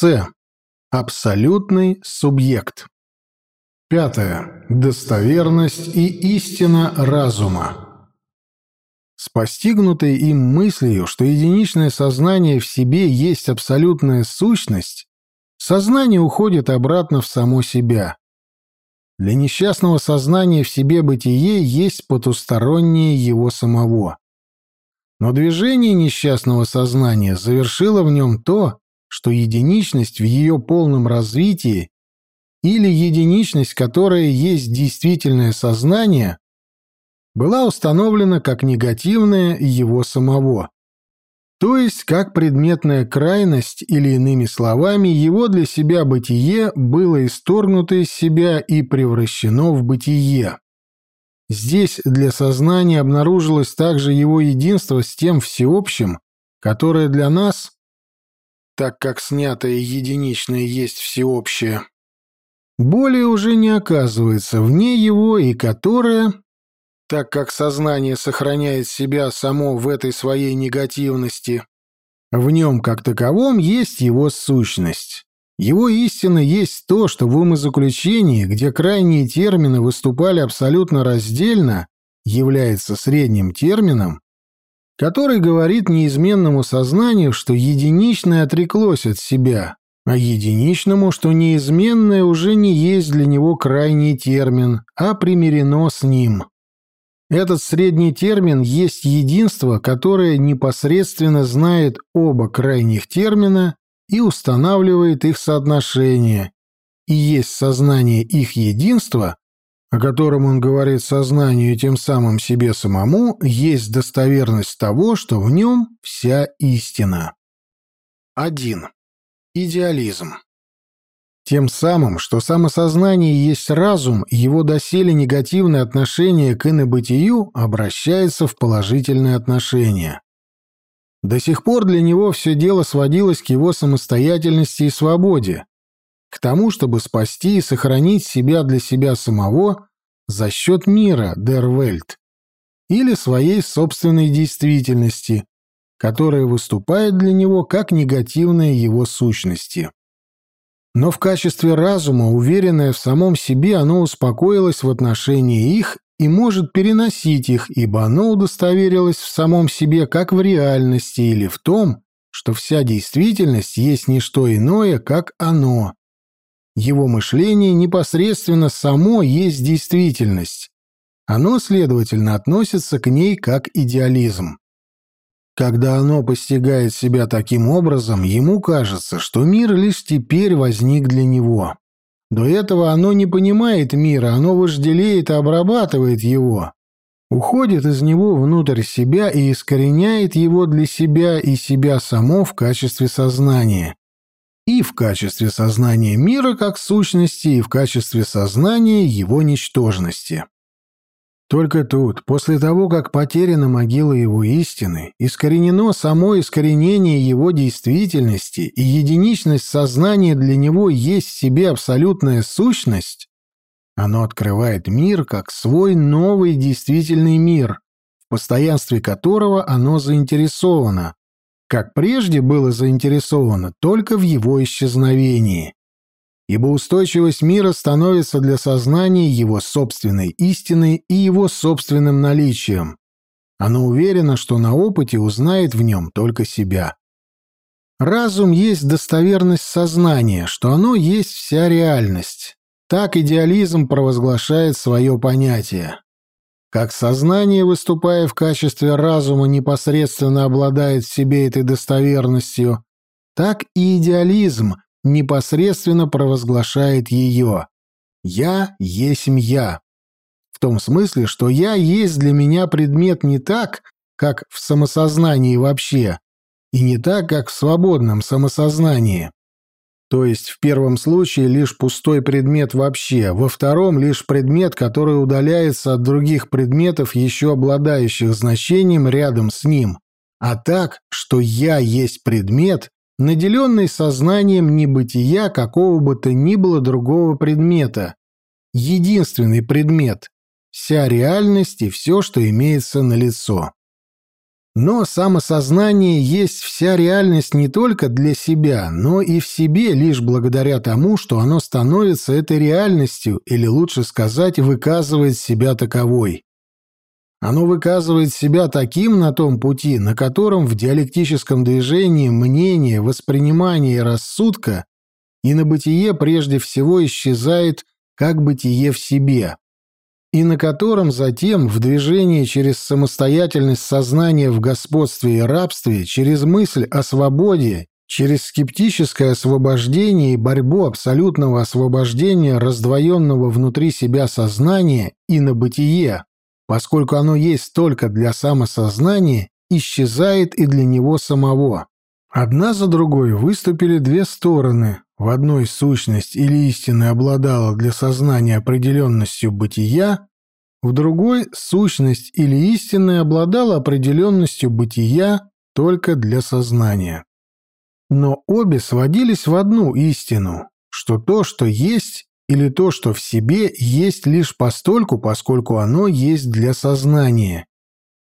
С. Абсолютный субъект. Пятое. Достоверность и истина разума. С постигнутой им мыслью, что единичное сознание в себе есть абсолютная сущность, сознание уходит обратно в само себя. Для несчастного сознания в себе бытие есть потустороннее его самого. Но движение несчастного сознания завершило в нем то, что единичность в ее полном развитии или единичность, которая есть действительное сознание, была установлена как негативная его самого. То есть как предметная крайность или иными словами, его для себя бытие было исторгнуто из себя и превращено в бытие. Здесь для сознания обнаружилось также его единство с тем всеобщим, которое для нас, так как снятое единичное есть всеобщее, более уже не оказывается вне его и которое, так как сознание сохраняет себя само в этой своей негативности, в нем как таковом есть его сущность. Его истина есть то, что в умозаключении, где крайние термины выступали абсолютно раздельно, является средним термином, который говорит неизменному сознанию, что единичное отреклось от себя, а единичному, что неизменное уже не есть для него крайний термин, а примирено с ним. Этот средний термин есть единство, которое непосредственно знает оба крайних термина и устанавливает их соотношение, и есть сознание их единства, о котором он говорит сознанию и тем самым себе самому, есть достоверность того, что в нем вся истина. 1. Идеализм. Тем самым, что самосознание есть разум, его доселе негативное отношение к инобытию обращается в положительное отношение. До сих пор для него все дело сводилось к его самостоятельности и свободе, к тому, чтобы спасти и сохранить себя для себя самого за счет мира, Дервельт, или своей собственной действительности, которое выступает для него как негативное его сущности. Но в качестве разума, уверенное в самом себе, оно успокоилось в отношении их и может переносить их, ибо оно удостоверилось в самом себе как в реальности или в том, что вся действительность есть не что иное, как оно. Его мышление непосредственно само есть действительность. Оно, следовательно, относится к ней как идеализм. Когда оно постигает себя таким образом, ему кажется, что мир лишь теперь возник для него. До этого оно не понимает мира, оно вожделеет и обрабатывает его, уходит из него внутрь себя и искореняет его для себя и себя само в качестве сознания. И в качестве сознания мира как сущности, и в качестве сознания его ничтожности. Только тут, после того, как потеряна могила его истины, искоренено само искоренение его действительности и единичность сознания для него есть в себе абсолютная сущность, оно открывает мир как свой новый действительный мир, в постоянстве которого оно заинтересовано, как прежде было заинтересовано только в его исчезновении ибо устойчивость мира становится для сознания его собственной истиной и его собственным наличием. Оно уверено, что на опыте узнает в нем только себя. Разум есть достоверность сознания, что оно есть вся реальность. Так идеализм провозглашает свое понятие. Как сознание, выступая в качестве разума, непосредственно обладает в себе этой достоверностью, так и идеализм – непосредственно провозглашает ее. «Я есть я». В том смысле, что «я» есть для меня предмет не так, как в самосознании вообще, и не так, как в свободном самосознании. То есть в первом случае лишь пустой предмет вообще, во втором лишь предмет, который удаляется от других предметов, еще обладающих значением рядом с ним. А так, что «я» есть предмет, наделенный сознанием небытия какого бы то ни было другого предмета. Единственный предмет, вся реальность и все, что имеется на лицо. Но самосознание есть вся реальность не только для себя, но и в себе лишь благодаря тому, что оно становится этой реальностью, или лучше сказать, выказывает себя таковой. Оно выказывает себя таким на том пути, на котором в диалектическом движении мнение, воспринимание и рассудка и на бытие прежде всего исчезает как бытие в себе и на котором затем в движении через самостоятельность сознания в господстве и рабстве, через мысль о свободе, через скептическое освобождение и борьбу абсолютного освобождения раздвоенного внутри себя сознания и на бытие, поскольку оно есть только для самосознания, исчезает и для него самого. Одна за другой выступили две стороны, в одной сущность или истина обладала для сознания определенностью бытия, в другой сущность или истина обладала определенностью бытия только для сознания. Но обе сводились в одну истину, что то, что есть, или то, что в себе, есть лишь постольку, поскольку оно есть для сознания,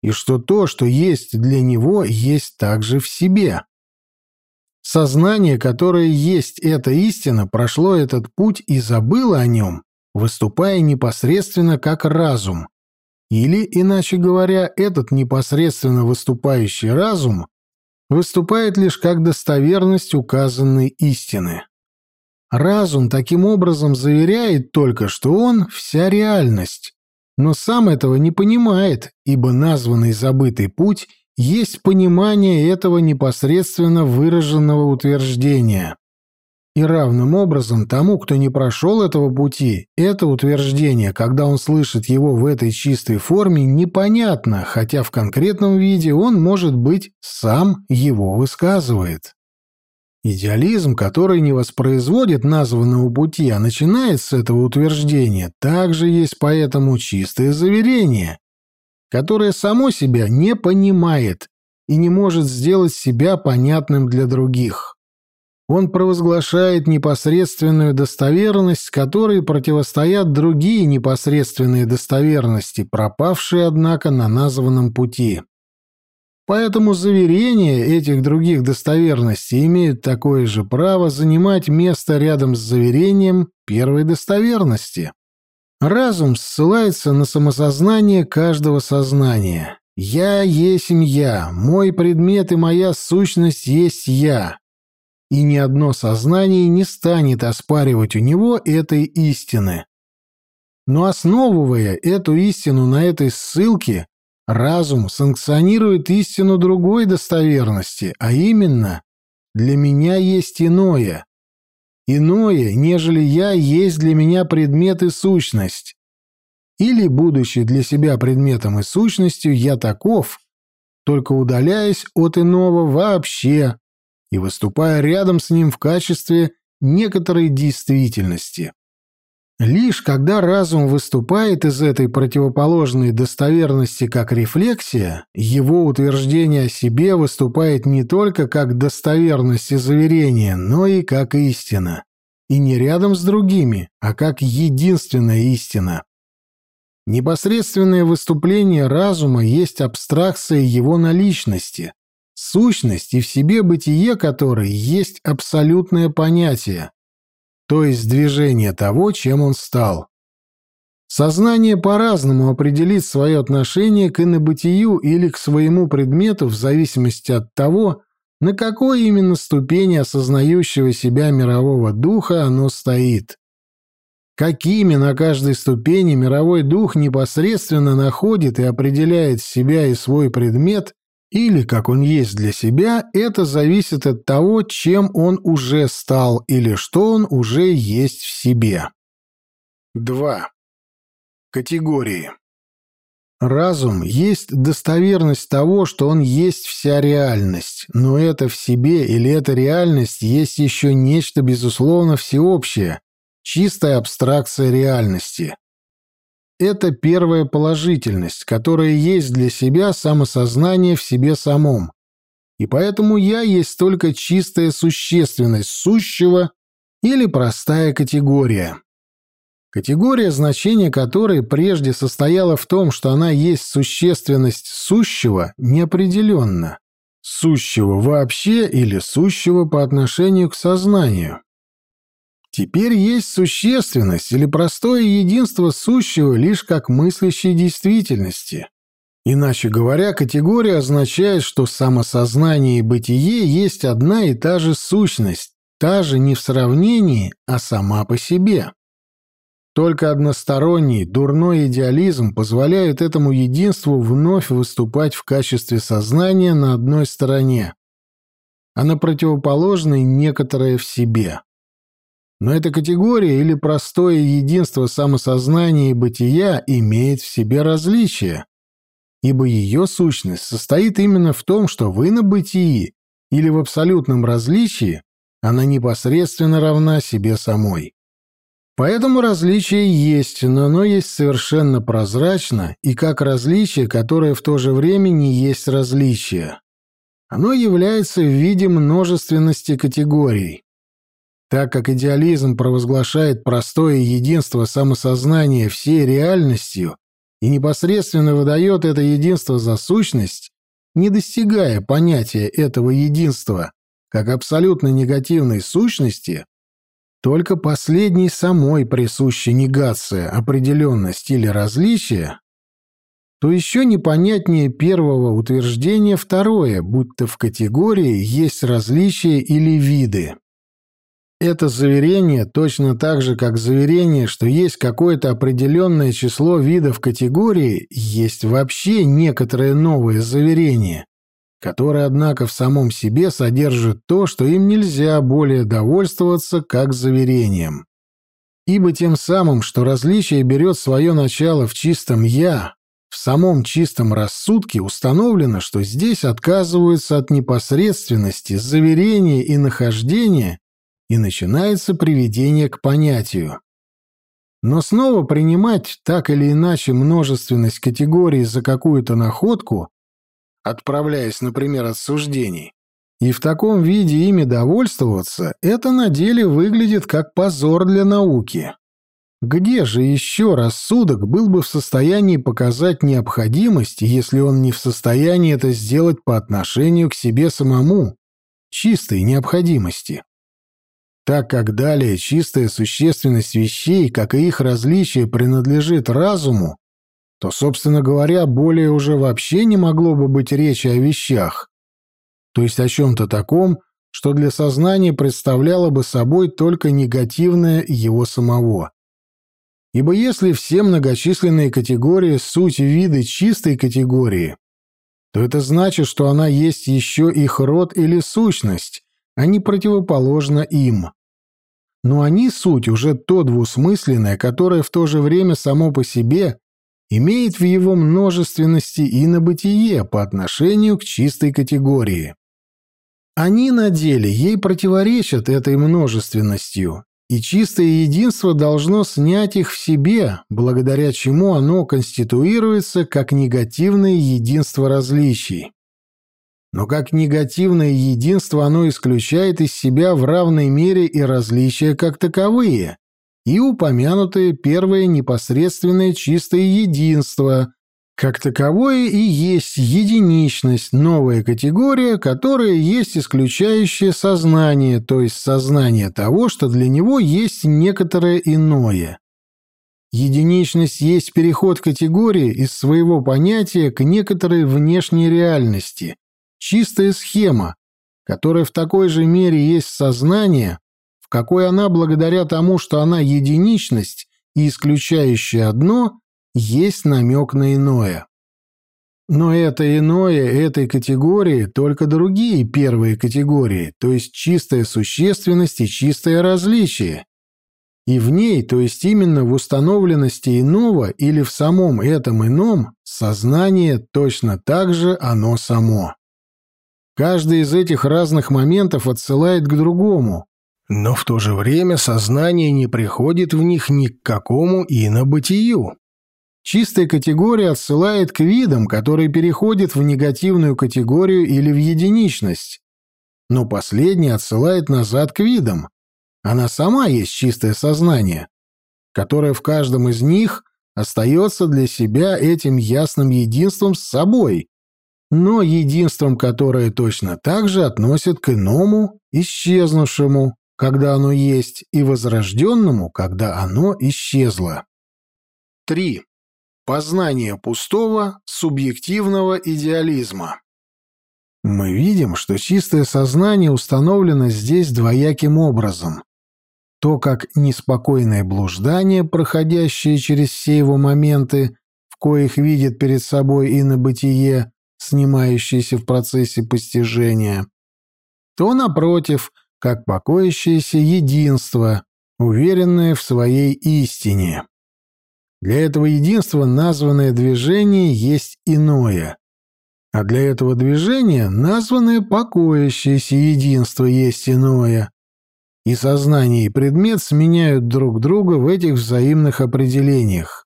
и что то, что есть для него, есть также в себе. Сознание, которое есть эта истина, прошло этот путь и забыло о нем, выступая непосредственно как разум. Или, иначе говоря, этот непосредственно выступающий разум выступает лишь как достоверность указанной истины. Разум таким образом заверяет только, что он – вся реальность, но сам этого не понимает, ибо названный забытый путь – есть понимание этого непосредственно выраженного утверждения. И равным образом тому, кто не прошел этого пути, это утверждение, когда он слышит его в этой чистой форме, непонятно, хотя в конкретном виде он, может быть, сам его высказывает. Идеализм, который не воспроизводит названного пути, а начинает с этого утверждения, также есть поэтому чистое заверение, которое само себя не понимает и не может сделать себя понятным для других. Он провозглашает непосредственную достоверность, которой противостоят другие непосредственные достоверности, пропавшие, однако, на названном пути. Поэтому заверения этих других достоверностей имеют такое же право занимать место рядом с заверением первой достоверности. Разум ссылается на самосознание каждого сознания. «Я есть я, мой предмет и моя сущность есть я». И ни одно сознание не станет оспаривать у него этой истины. Но основывая эту истину на этой ссылке, разум санкционирует истину другой достоверности, а именно «для меня есть иное», Иное, нежели я, есть для меня предмет и сущность. Или, будучи для себя предметом и сущностью, я таков, только удаляясь от иного вообще и выступая рядом с ним в качестве некоторой действительности. Лишь когда разум выступает из этой противоположной достоверности как рефлексия, его утверждение о себе выступает не только как достоверность и заверение, но и как истина. И не рядом с другими, а как единственная истина. Непосредственное выступление разума есть абстракция его наличности, сущность и в себе бытие которой есть абсолютное понятие, то есть движение того, чем он стал. Сознание по-разному определит свое отношение к инобытию или к своему предмету в зависимости от того, на какой именно ступени осознающего себя мирового духа оно стоит. Какими на каждой ступени мировой дух непосредственно находит и определяет себя и свой предмет, или как он есть для себя, это зависит от того, чем он уже стал или что он уже есть в себе. 2. Категории. Разум есть достоверность того, что он есть вся реальность, но это в себе или эта реальность есть еще нечто безусловно всеобщее, чистая абстракция реальности. Это первая положительность, которая есть для себя самосознание в себе самом. И поэтому я есть только чистая существенность сущего или простая категория. категория значения которой прежде состояла в том, что она есть существенность сущего, неопределенно, сущего вообще или сущего по отношению к сознанию. Теперь есть существенность или простое единство сущего лишь как мыслящей действительности. Иначе говоря, категория означает, что самосознание и бытие есть одна и та же сущность, та же не в сравнении, а сама по себе. Только односторонний, дурной идеализм позволяет этому единству вновь выступать в качестве сознания на одной стороне, а на противоположной некоторое в себе. Но эта категория или простое единство самосознания и бытия имеет в себе различия, ибо ее сущность состоит именно в том, что вы на бытии или в абсолютном различии она непосредственно равна себе самой. Поэтому различие есть, но оно есть совершенно прозрачно и как различие, которое в то же время не есть различие. Оно является в виде множественности категорий. Так как идеализм провозглашает простое единство самосознания всей реальностью и непосредственно выдает это единство за сущность, не достигая понятия этого единства как абсолютно негативной сущности, только последней самой присуща негация, определенность или различие, то еще непонятнее первого утверждения второе, будто в категории есть различия или виды. Это заверение точно так же, как заверение, что есть какое-то определенное число видов категории, есть вообще некоторое новое заверение, которое, однако, в самом себе содержит то, что им нельзя более довольствоваться как заверением. Ибо тем самым, что различие берет свое начало в чистом «я», в самом чистом рассудке установлено, что здесь отказываются от непосредственности, заверения и нахождения и начинается приведение к понятию. Но снова принимать так или иначе множественность категорий за какую-то находку, отправляясь, например, от суждений, и в таком виде ими довольствоваться, это на деле выглядит как позор для науки. Где же еще рассудок был бы в состоянии показать необходимость, если он не в состоянии это сделать по отношению к себе самому, чистой необходимости? Так как далее чистая существенность вещей, как и их различие, принадлежит разуму, то, собственно говоря, более уже вообще не могло бы быть речи о вещах, то есть о чем-то таком, что для сознания представляло бы собой только негативное его самого. Ибо если все многочисленные категории – суть виды чистой категории, то это значит, что она есть еще их род или сущность, а не противоположно им. Но они суть уже то двусмысленное, которое в то же время само по себе имеет в его множественности и на бытие по отношению к чистой категории. Они на деле ей противоречат этой множественностью, и чистое единство должно снять их в себе, благодаря чему оно конституируется как негативное единство различий но как негативное единство оно исключает из себя в равной мере и различия как таковые, и упомянутое первое непосредственное чистое единство, как таковое и есть единичность, новая категория, которая есть исключающее сознание, то есть сознание того, что для него есть некоторое иное. Единичность есть переход категории из своего понятия к некоторой внешней реальности, чистая схема, которая в такой же мере есть сознание, в какой она, благодаря тому, что она единичность и исключающая одно, есть намек на иное. Но это иное этой категории только другие первые категории, то есть чистая существенность и чистое различие. И в ней, то есть именно в установленности иного или в самом этом ином, сознание точно так же оно само. Каждый из этих разных моментов отсылает к другому, но в то же время сознание не приходит в них ни к какому инобытию. Чистая категория отсылает к видам, которые переходят в негативную категорию или в единичность, но последняя отсылает назад к видам. Она сама есть чистое сознание. которое в каждом из них остается для себя этим ясным единством с собой, но единством, которое точно так же относит к иному, исчезнувшему, когда оно есть, и возрожденному, когда оно исчезло. 3. Познание пустого субъективного идеализма. Мы видим, что чистое сознание установлено здесь двояким образом. То, как неспокойное блуждание, проходящее через все его моменты, в коих видит перед собой и на бытие, снимающееся в процессе постижения, то, напротив, как покоящееся единство, уверенное в своей истине. Для этого единства названное движение есть иное, а для этого движения названное покоящееся единство есть иное. И сознание и предмет сменяют друг друга в этих взаимных определениях.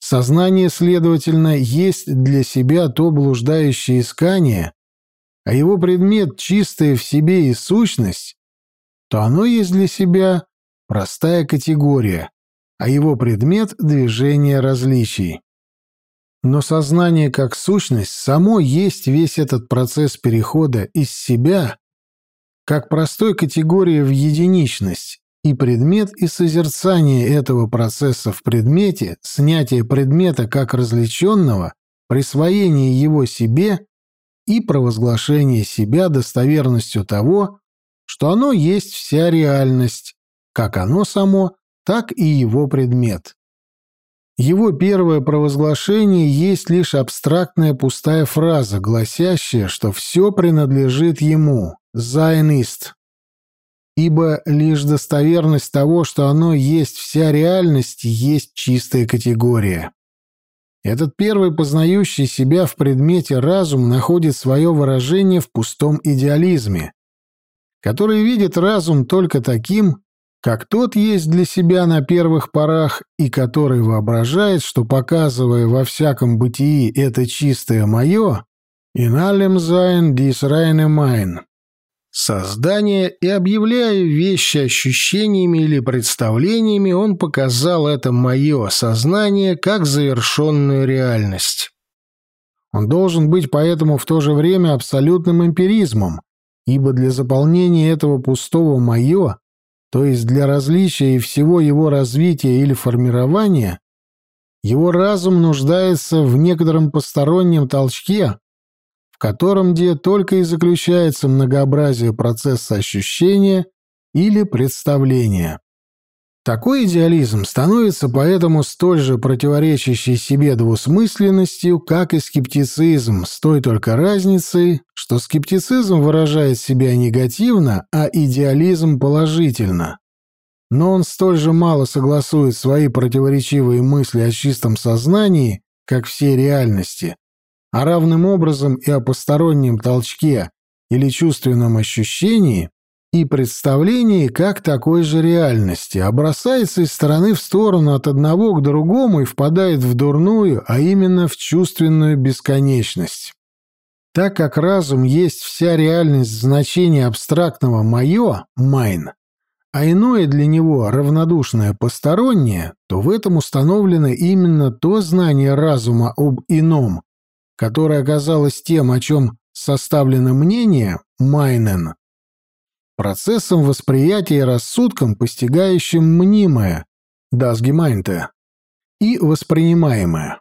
Сознание, следовательно, есть для себя то блуждающее искание, а его предмет чистая в себе и сущность, то оно есть для себя простая категория, а его предмет — движение различий. Но сознание как сущность само есть весь этот процесс перехода из себя, как простой категории в единичность, и предмет и созерцание этого процесса в предмете, снятие предмета как развлеченного, присвоение его себе и провозглашение себя достоверностью того, что оно есть вся реальность, как оно само, так и его предмет. Его первое провозглашение есть лишь абстрактная пустая фраза, гласящая, что все принадлежит ему, «Зайнист». Ибо лишь достоверность того, что оно есть вся реальность, есть чистая категория. Этот первый познающий себя в предмете разум находит свое выражение в пустом идеализме, который видит разум только таким, как тот есть для себя на первых порах и который воображает, что, показывая во всяком бытии это чистое мое, «In allem sein dies reine mein» создание и объявляя вещи ощущениями или представлениями, он показал это мое сознание как завершенную реальность. Он должен быть поэтому в то же время абсолютным эмпиризмом, ибо для заполнения этого пустого «моё» то есть для различия и всего его развития или формирования, его разум нуждается в некотором постороннем толчке, котором где только и заключается многообразие процесса ощущения или представления. Такой идеализм становится поэтому столь же противоречащей себе двусмысленностью, как и скептицизм, с той только разницей, что скептицизм выражает себя негативно, а идеализм положительно. Но он столь же мало согласует свои противоречивые мысли о чистом сознании, как все реальности, а равным образом и о постороннем толчке или чувственном ощущении, и представлении как такой же реальности, а бросается из стороны в сторону от одного к другому и впадает в дурную, а именно в чувственную бесконечность. Так как разум есть вся реальность значения абстрактного «моё» — «майн», а иное для него равнодушное постороннее, то в этом установлено именно то знание разума об ином, которое оказалось тем, о чем составлено мнение «майнен», процессом восприятия рассудком, постигающим мнимое, дасгемайнте, и воспринимаемое.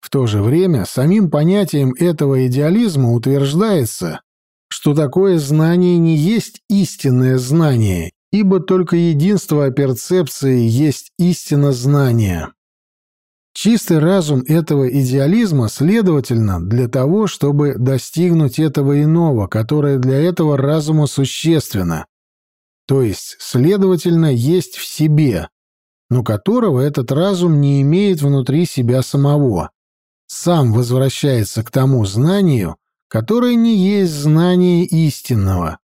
В то же время самим понятием этого идеализма утверждается, что такое знание не есть истинное знание, ибо только единство перцепции есть истина знания. Чистый разум этого идеализма, следовательно, для того, чтобы достигнуть этого иного, которое для этого разума существенно, то есть, следовательно, есть в себе, но которого этот разум не имеет внутри себя самого, сам возвращается к тому знанию, которое не есть знание истинного.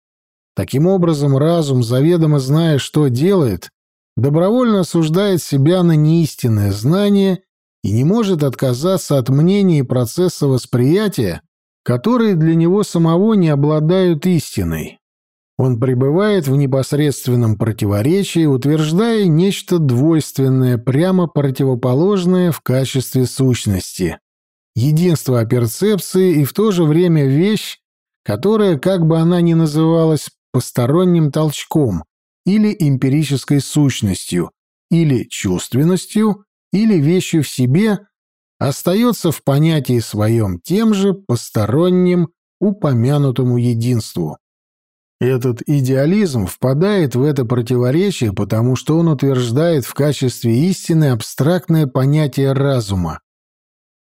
Таким образом, разум, заведомо зная, что делает, добровольно осуждает себя на неистинное знание и не может отказаться от мнений и процесса восприятия, которые для него самого не обладают истиной. Он пребывает в непосредственном противоречии, утверждая нечто двойственное, прямо противоположное в качестве сущности. Единство перцепции и в то же время вещь, которая, как бы она ни называлась, посторонним толчком или эмпирической сущностью, или чувственностью, или вещью в себе, остается в понятии своем тем же посторонним упомянутому единству. Этот идеализм впадает в это противоречие, потому что он утверждает в качестве истины абстрактное понятие разума.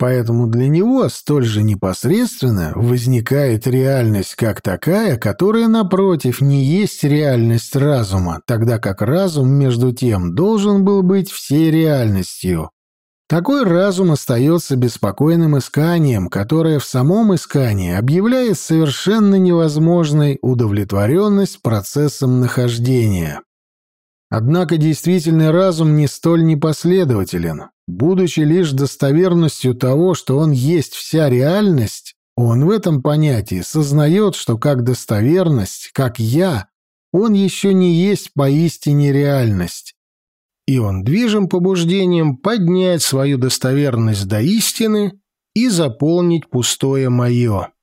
Поэтому для него столь же непосредственно возникает реальность как такая, которая, напротив, не есть реальность разума, тогда как разум, между тем, должен был быть всей реальностью. Такой разум остается беспокойным исканием, которое в самом искании объявляет совершенно невозможной удовлетворенность процессом нахождения. Однако действительный разум не столь непоследователен. Будучи лишь достоверностью того, что он есть вся реальность, он в этом понятии сознает, что как достоверность, как «я», он еще не есть поистине реальность и он движим побуждением поднять свою достоверность до истины и заполнить пустое мое.